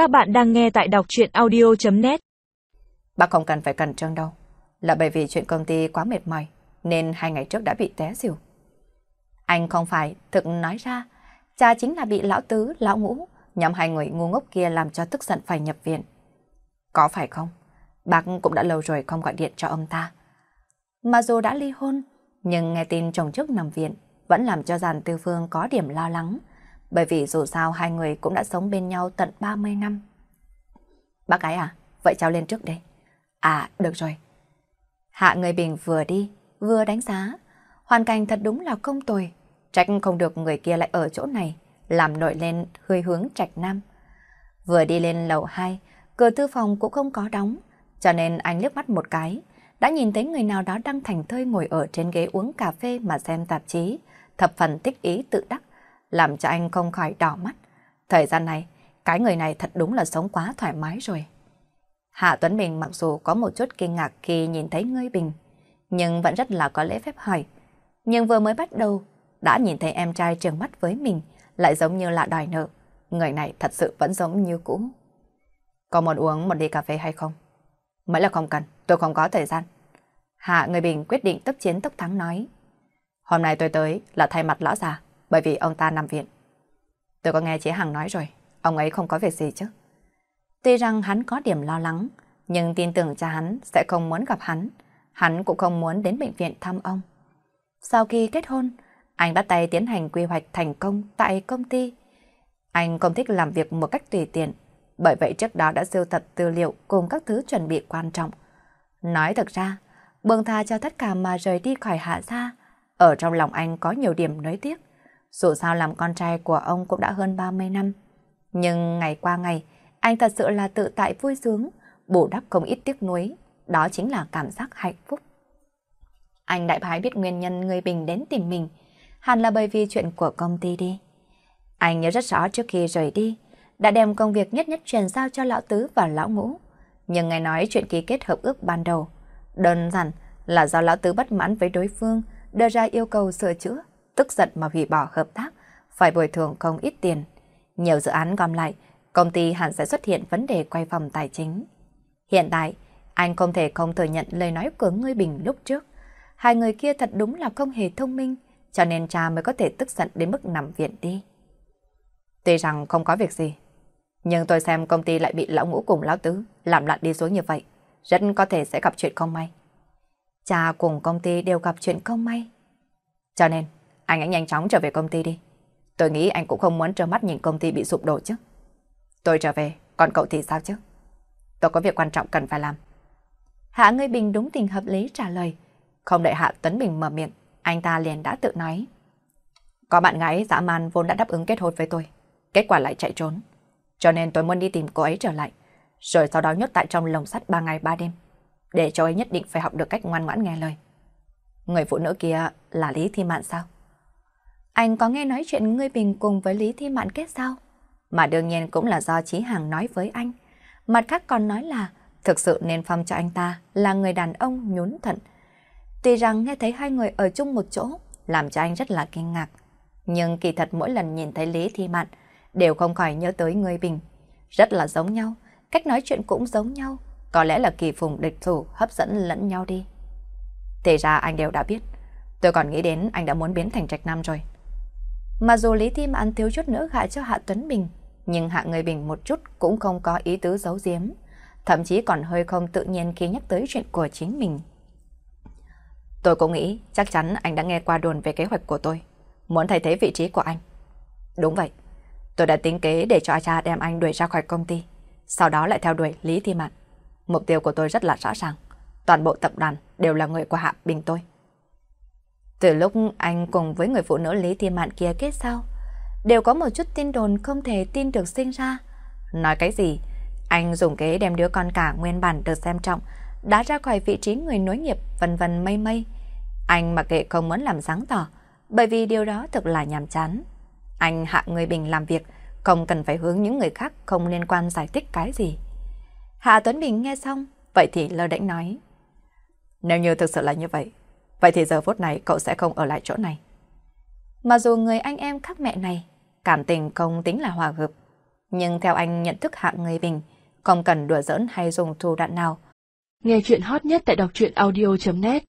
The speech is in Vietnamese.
Các bạn đang nghe tại đọc chuyện audio.net Bác không cần phải cẩn trương đâu. Là bởi vì chuyện công ty quá mệt mỏi, nên hai ngày trước đã bị té xỉu. Anh không phải thực nói ra, cha chính là bị lão tứ, lão ngũ, nhằm hai người ngu ngốc kia làm cho tức giận phải nhập viện. Có phải không? Bác cũng đã lâu rồi không gọi điện cho ông ta. Mà dù đã ly hôn, nhưng nghe tin chồng trước nằm viện vẫn làm cho dàn tư phương có điểm lo lắng, bởi vì dù sao hai người cũng đã sống bên nhau tận 30 năm. Bác gái à, vậy cháu lên trước đây. À, được rồi. Hạ người bình vừa đi, vừa đánh giá. Hoàn cảnh thật đúng là không tồi. Trạch không được người kia lại ở chỗ này, làm nổi lên hơi hướng trạch nam. Vừa đi lên lầu 2, cửa thư phòng cũng không có đóng, cho nên anh liếc mắt một cái, đã nhìn thấy người nào đó đang thành thơi ngồi ở trên ghế uống cà phê mà xem tạp chí, thập phần tích ý tự đắc, làm cho anh không khỏi đỏ mắt. Thời gian này, cái người này thật đúng là sống quá thoải mái rồi. Hạ Tuấn Bình mặc dù có một chút kinh ngạc khi nhìn thấy ngươi Bình, nhưng vẫn rất là có lễ phép hỏi. Nhưng vừa mới bắt đầu, đã nhìn thấy em trai trường mắt với mình, lại giống như là đòi nợ. Người này thật sự vẫn giống như cũ. Có muốn uống một ly cà phê hay không? Mới là không cần, tôi không có thời gian. Hạ người Bình quyết định tốc chiến tốc thắng nói. Hôm nay tôi tới là thay mặt lão già, bởi vì ông ta nằm viện. Tôi có nghe chế Hằng nói rồi, ông ấy không có việc gì chứ. Tuy rằng hắn có điểm lo lắng, nhưng tin tưởng cha hắn sẽ không muốn gặp hắn. Hắn cũng không muốn đến bệnh viện thăm ông. Sau khi kết hôn, anh bắt tay tiến hành quy hoạch thành công tại công ty. Anh không thích làm việc một cách tùy tiện, bởi vậy trước đó đã siêu tập tư liệu cùng các thứ chuẩn bị quan trọng. Nói thật ra, buông tha cho tất cả mà rời đi khỏi hạ gia, ở trong lòng anh có nhiều điểm nối tiếc. Dù sao làm con trai của ông cũng đã hơn 30 năm. Nhưng ngày qua ngày, anh thật sự là tự tại vui sướng, bổ đắp không ít tiếc nuối. Đó chính là cảm giác hạnh phúc. Anh đại phái biết nguyên nhân người Bình đến tìm mình, hẳn là bởi vì chuyện của công ty đi. Anh nhớ rất rõ trước khi rời đi, đã đem công việc nhất nhất truyền giao cho lão tứ và lão ngũ. Nhưng nghe nói chuyện ký kết hợp ước ban đầu, đơn giản là do lão tứ bất mãn với đối phương, đưa ra yêu cầu sửa chữa, tức giận mà hủy bỏ hợp tác, phải bồi thường không ít tiền. Nhiều dự án gom lại, công ty hẳn sẽ xuất hiện vấn đề quay vòng tài chính. Hiện tại, anh không thể không thừa nhận lời nói của ngươi Bình lúc trước. Hai người kia thật đúng là không hề thông minh, cho nên cha mới có thể tức giận đến mức nằm viện đi. Tuy rằng không có việc gì, nhưng tôi xem công ty lại bị lão ngũ cùng lão tứ làm loạn đi xuống như vậy, rất có thể sẽ gặp chuyện không may. Cha cùng công ty đều gặp chuyện không may. Cho nên, anh hãy nhanh chóng trở về công ty đi. Tôi nghĩ anh cũng không muốn trơ mắt nhìn công ty bị sụp đổ chứ. Tôi trở về, còn cậu thì sao chứ? Tôi có việc quan trọng cần phải làm. Hạ Ngươi Bình đúng tình hợp lý trả lời. Không đợi Hạ Tuấn Bình mở miệng, anh ta liền đã tự nói. Có bạn gái dã man vốn đã đáp ứng kết hôn với tôi. Kết quả lại chạy trốn. Cho nên tôi muốn đi tìm cô ấy trở lại. Rồi sau đó nhốt tại trong lồng sắt ba ngày ba đêm. Để cho ấy nhất định phải học được cách ngoan ngoãn nghe lời. Người phụ nữ kia là Lý Thi Mạn sao? Anh có nghe nói chuyện ngươi Bình cùng với Lý Thi Mạn kết sao? Mà đương nhiên cũng là do Chí Hàng nói với anh. Mặt khác còn nói là thực sự nên phong cho anh ta là người đàn ông nhún thận. Tuy rằng nghe thấy hai người ở chung một chỗ làm cho anh rất là kinh ngạc. Nhưng kỳ thật mỗi lần nhìn thấy Lý Thi Mạn đều không khỏi nhớ tới người Bình. Rất là giống nhau, cách nói chuyện cũng giống nhau. Có lẽ là kỳ phùng địch thủ hấp dẫn lẫn nhau đi. thế ra anh đều đã biết. Tôi còn nghĩ đến anh đã muốn biến thành trạch nam rồi. Mà dù Lý Thi Mạn thiếu chút nữa gại cho Hạ Tuấn Bình, nhưng Hạ Người Bình một chút cũng không có ý tứ giấu giếm, thậm chí còn hơi không tự nhiên khi nhắc tới chuyện của chính mình. Tôi cũng nghĩ chắc chắn anh đã nghe qua đồn về kế hoạch của tôi, muốn thay thế vị trí của anh. Đúng vậy, tôi đã tính kế để cho cha đem anh đuổi ra khỏi công ty, sau đó lại theo đuổi Lý Thi Mạn. Mục tiêu của tôi rất là rõ ràng, toàn bộ tập đoàn đều là người của Hạ Bình tôi. Từ lúc anh cùng với người phụ nữ Lý Thi Mạn kia kết sao, đều có một chút tin đồn không thể tin được sinh ra. Nói cái gì? Anh dùng kế đem đứa con cả nguyên bản được xem trọng, đã ra khỏi vị trí người nối nghiệp vân vân mây mây. Anh mặc kệ không muốn làm sáng tỏ, bởi vì điều đó thực là nhàm chán. Anh hạ người bình làm việc, không cần phải hướng những người khác không liên quan giải thích cái gì. Hạ Tuấn Bình nghe xong, vậy thì lơ đễnh nói. Nếu như thực sự là như vậy, Vậy thì giờ phút này cậu sẽ không ở lại chỗ này. Mà dù người anh em khác mẹ này, cảm tình không tính là hòa hợp, Nhưng theo anh nhận thức hạng người bình, không cần đùa giỡn hay dùng thủ đoạn nào. Nghe chuyện hot nhất tại đọc truyện audio.net